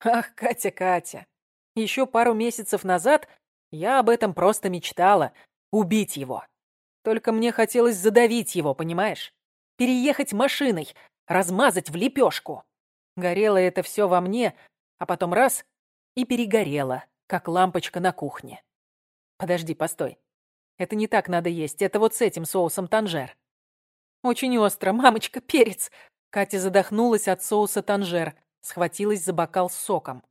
Ах, Катя, Катя. Еще пару месяцев назад я об этом просто мечтала. Убить его. Только мне хотелось задавить его, понимаешь? Переехать машиной, размазать в лепешку. Горело это все во мне, а потом раз — и перегорело, как лампочка на кухне. Подожди, постой. Это не так надо есть, это вот с этим соусом танжер. Очень остро, мамочка, перец. Катя задохнулась от соуса танжер, схватилась за бокал с соком.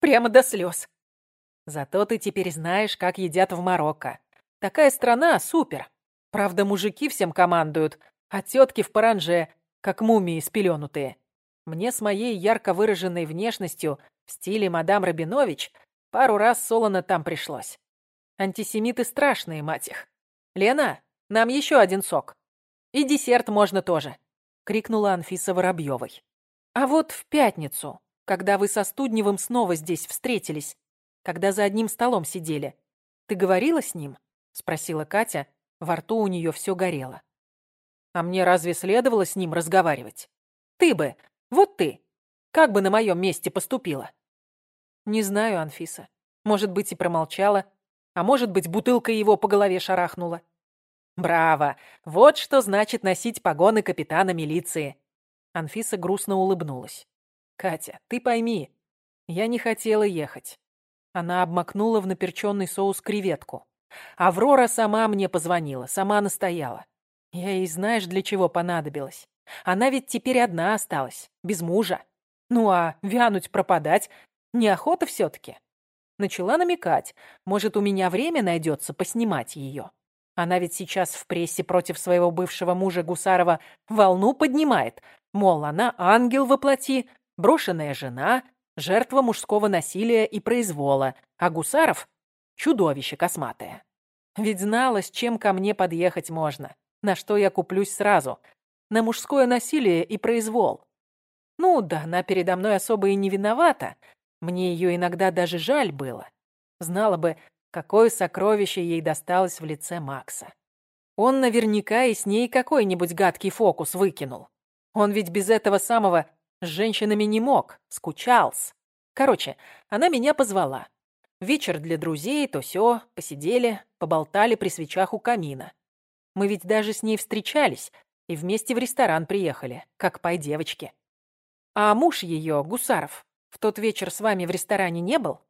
Прямо до слез. Зато ты теперь знаешь, как едят в Марокко. Такая страна супер. Правда, мужики всем командуют, а тетки в паранже, как мумии спеленутые. Мне с моей ярко выраженной внешностью в стиле мадам Рабинович пару раз солоно там пришлось. Антисемиты страшные, мать их. «Лена, нам еще один сок. И десерт можно тоже», — крикнула Анфиса Воробьевой. «А вот в пятницу, когда вы со Студневым снова здесь встретились, когда за одним столом сидели, ты говорила с ним?» — спросила Катя. Во рту у нее все горело. А мне разве следовало с ним разговаривать? Ты бы, вот ты, как бы на моем месте поступила? Не знаю, Анфиса. Может быть, и промолчала, а может быть, бутылка его по голове шарахнула. Браво! Вот что значит носить погоны капитана милиции. Анфиса грустно улыбнулась. Катя, ты пойми, я не хотела ехать. Она обмакнула в наперченный соус креветку. Аврора сама мне позвонила, сама настояла. Я ей знаешь, для чего понадобилась. Она ведь теперь одна осталась, без мужа. Ну а вянуть, пропадать — неохота все-таки. Начала намекать, может, у меня время найдется поснимать ее. Она ведь сейчас в прессе против своего бывшего мужа Гусарова волну поднимает. Мол, она ангел воплоти, брошенная жена, жертва мужского насилия и произвола, а Гусаров — чудовище косматое. Ведь знала, с чем ко мне подъехать можно на что я куплюсь сразу. На мужское насилие и произвол. Ну да, она передо мной особо и не виновата. Мне ее иногда даже жаль было. Знала бы, какое сокровище ей досталось в лице Макса. Он наверняка и с ней какой-нибудь гадкий фокус выкинул. Он ведь без этого самого с женщинами не мог, скучался. Короче, она меня позвала. Вечер для друзей, то сё, посидели, поболтали при свечах у камина. Мы ведь даже с ней встречались и вместе в ресторан приехали, как пай девочки. А муж ее, Гусаров, в тот вечер с вами в ресторане не был?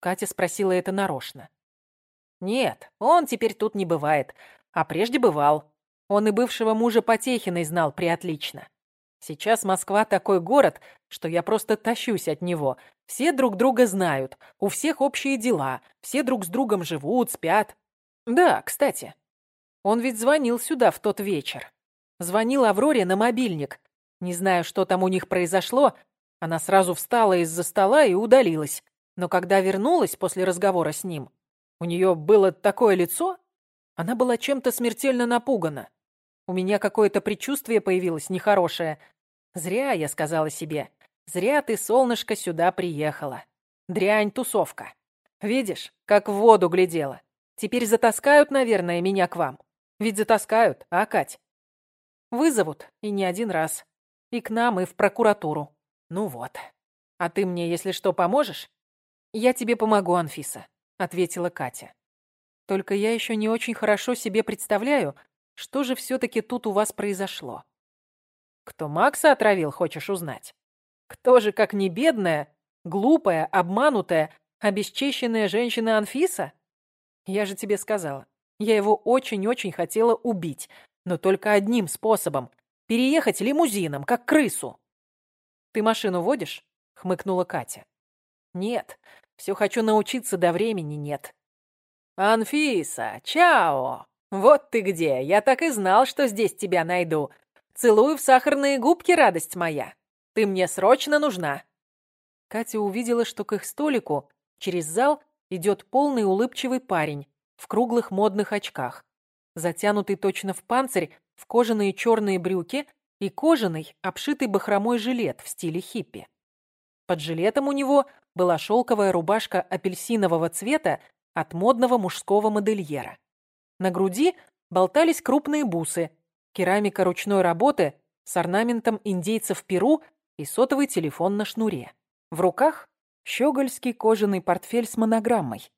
Катя спросила это нарочно. Нет, он теперь тут не бывает, а прежде бывал. Он и бывшего мужа Потехиной знал приотлично. Сейчас Москва такой город, что я просто тащусь от него. Все друг друга знают, у всех общие дела, все друг с другом живут, спят. Да, кстати, он ведь звонил сюда в тот вечер. Звонил Авроре на мобильник. Не знаю, что там у них произошло. Она сразу встала из-за стола и удалилась. Но когда вернулась после разговора с ним, у нее было такое лицо. Она была чем-то смертельно напугана. У меня какое-то предчувствие появилось нехорошее. Зря, я сказала себе. Зря ты, солнышко, сюда приехала. Дрянь тусовка. Видишь, как в воду глядела. Теперь затаскают, наверное, меня к вам. Ведь затаскают, а, Кать? Вызовут, и не один раз. И к нам, и в прокуратуру. Ну вот. А ты мне, если что, поможешь? Я тебе помогу, Анфиса, ответила Катя. Только я еще не очень хорошо себе представляю, что же все-таки тут у вас произошло. Кто Макса отравил, хочешь узнать? Кто же, как не бедная, Глупая, обманутая, обесчещенная женщина Анфиса? Я же тебе сказала, я его очень-очень хотела убить, но только одним способом — переехать лимузином, как крысу. «Ты машину водишь?» — хмыкнула Катя. «Нет, все хочу научиться, до времени нет». «Анфиса, чао! Вот ты где! Я так и знал, что здесь тебя найду. Целую в сахарные губки, радость моя. Ты мне срочно нужна!» Катя увидела, что к их столику через зал идет полный улыбчивый парень в круглых модных очках, затянутый точно в панцирь, в кожаные черные брюки и кожаный, обшитый бахромой жилет в стиле хиппи. Под жилетом у него была шелковая рубашка апельсинового цвета от модного мужского модельера. На груди болтались крупные бусы, керамика ручной работы с орнаментом индейцев Перу и сотовый телефон на шнуре. В руках щегольский кожаный портфель с монограммой.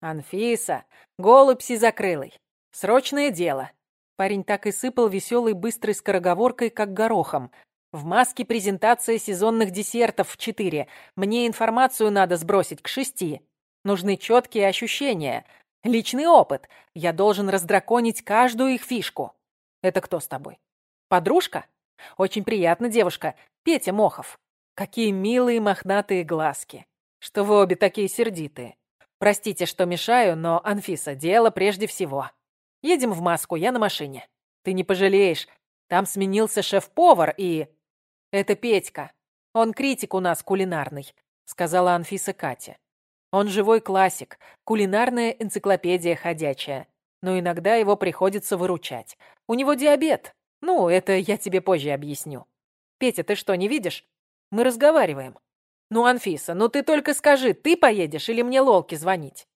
«Анфиса, голубь закрылый. Срочное дело». Парень так и сыпал веселой быстрой скороговоркой, как горохом. «В маске презентация сезонных десертов в четыре. Мне информацию надо сбросить к шести. Нужны четкие ощущения. Личный опыт. Я должен раздраконить каждую их фишку. Это кто с тобой? Подружка? Очень приятно, девушка. Петя Мохов. Какие милые мохнатые глазки. Что вы обе такие сердитые. Простите, что мешаю, но, Анфиса, дело прежде всего. Едем в маску, я на машине. Ты не пожалеешь. Там сменился шеф-повар и... Это Петька. Он критик у нас кулинарный, сказала Анфиса Кате. Он живой классик, кулинарная энциклопедия ходячая. Но иногда его приходится выручать. У него диабет. Ну, это я тебе позже объясню. Петя, ты что, не видишь? Мы разговариваем. Ну, Анфиса, ну ты только скажи, ты поедешь или мне Лолке звонить?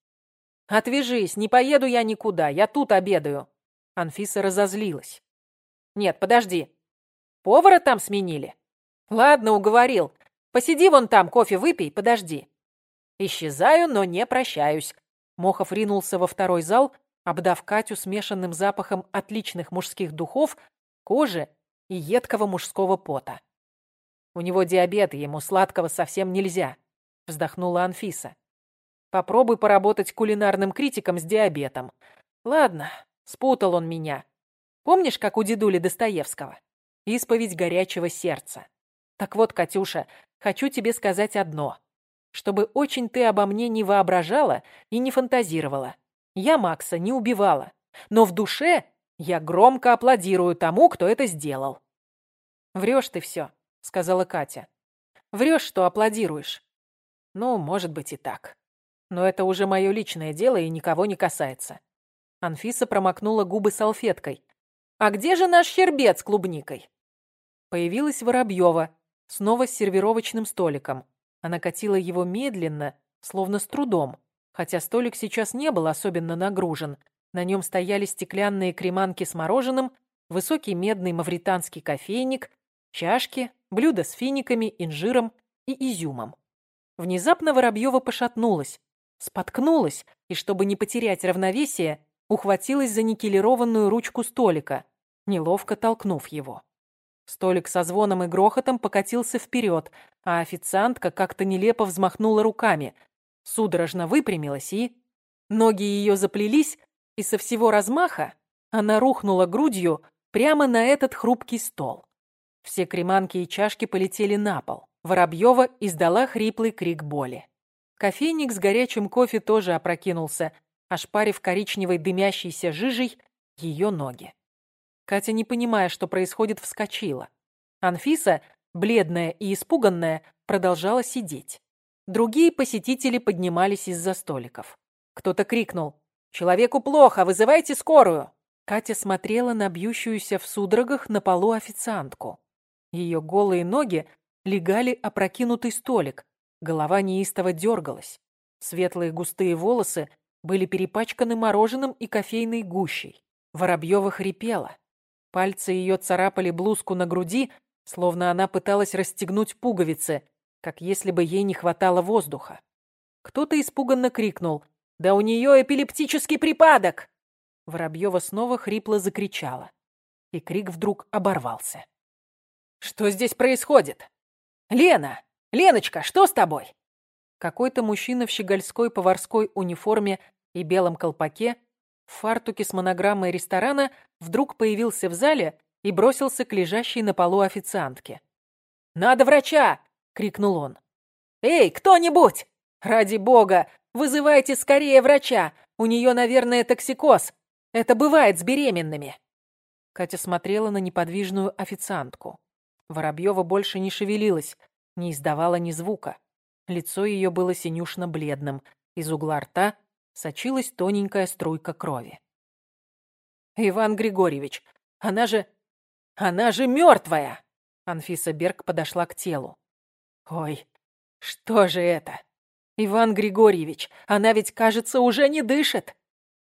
Отвяжись, не поеду я никуда, я тут обедаю. Анфиса разозлилась. Нет, подожди. Повара там сменили? Ладно, уговорил. Посиди вон там, кофе выпей, подожди. Исчезаю, но не прощаюсь. Мохов ринулся во второй зал, обдав Катю смешанным запахом отличных мужских духов, кожи и едкого мужского пота. У него диабет, и ему сладкого совсем нельзя», — вздохнула Анфиса. «Попробуй поработать кулинарным критиком с диабетом. Ладно, спутал он меня. Помнишь, как у дедули Достоевского? Исповедь горячего сердца. Так вот, Катюша, хочу тебе сказать одно. Чтобы очень ты обо мне не воображала и не фантазировала. Я Макса не убивала, но в душе я громко аплодирую тому, кто это сделал. Врешь ты все. — сказала Катя. «Врешь, что аплодируешь». «Ну, может быть и так. Но это уже мое личное дело и никого не касается». Анфиса промокнула губы салфеткой. «А где же наш хербет с клубникой?» Появилась Воробьева, снова с сервировочным столиком. Она катила его медленно, словно с трудом, хотя столик сейчас не был особенно нагружен. На нем стояли стеклянные креманки с мороженым, высокий медный мавританский кофейник, чашки, блюдо с финиками, инжиром и изюмом. Внезапно Воробьева пошатнулась, споткнулась и, чтобы не потерять равновесие, ухватилась за никелированную ручку столика, неловко толкнув его. Столик со звоном и грохотом покатился вперед, а официантка как-то нелепо взмахнула руками, судорожно выпрямилась и... Ноги ее заплелись, и со всего размаха она рухнула грудью прямо на этот хрупкий стол. Все креманки и чашки полетели на пол. Воробьева издала хриплый крик боли. Кофейник с горячим кофе тоже опрокинулся, ошпарив коричневой дымящейся жижей ее ноги. Катя, не понимая, что происходит, вскочила. Анфиса, бледная и испуганная, продолжала сидеть. Другие посетители поднимались из-за столиков. Кто-то крикнул «Человеку плохо, вызывайте скорую!» Катя смотрела на бьющуюся в судорогах на полу официантку. Ее голые ноги легали опрокинутый столик, голова неистово дергалась. Светлые густые волосы были перепачканы мороженым и кофейной гущей. Воробьева хрипела. Пальцы ее царапали блузку на груди, словно она пыталась расстегнуть пуговицы, как если бы ей не хватало воздуха. Кто-то испуганно крикнул «Да у нее эпилептический припадок!» Воробьева снова хрипло закричала. И крик вдруг оборвался. Что здесь происходит? Лена! Леночка, что с тобой? Какой-то мужчина в щегольской поварской униформе и белом колпаке, в фартуке с монограммой ресторана, вдруг появился в зале и бросился к лежащей на полу официантке. «Надо врача!» — крикнул он. «Эй, кто-нибудь! Ради бога, вызывайте скорее врача! У нее, наверное, токсикоз! Это бывает с беременными!» Катя смотрела на неподвижную официантку. Воробьева больше не шевелилась, не издавала ни звука. Лицо ее было синюшно-бледным. Из угла рта сочилась тоненькая струйка крови. «Иван Григорьевич, она же... она же мертвая!» Анфиса Берг подошла к телу. «Ой, что же это? Иван Григорьевич, она ведь, кажется, уже не дышит!»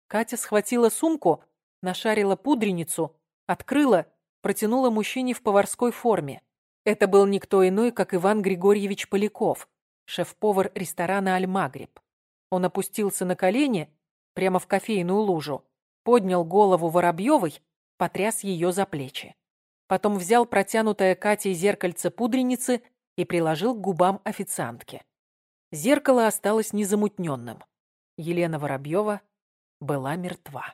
Катя схватила сумку, нашарила пудреницу, открыла, протянула мужчине в поварской форме. Это был никто иной, как Иван Григорьевич Поляков, шеф-повар ресторана «Альмагриб». Он опустился на колени, прямо в кофейную лужу, поднял голову Воробьевой, потряс ее за плечи. Потом взял протянутое Катей зеркальце пудреницы и приложил к губам официантки. Зеркало осталось незамутненным. Елена Воробьева была мертва.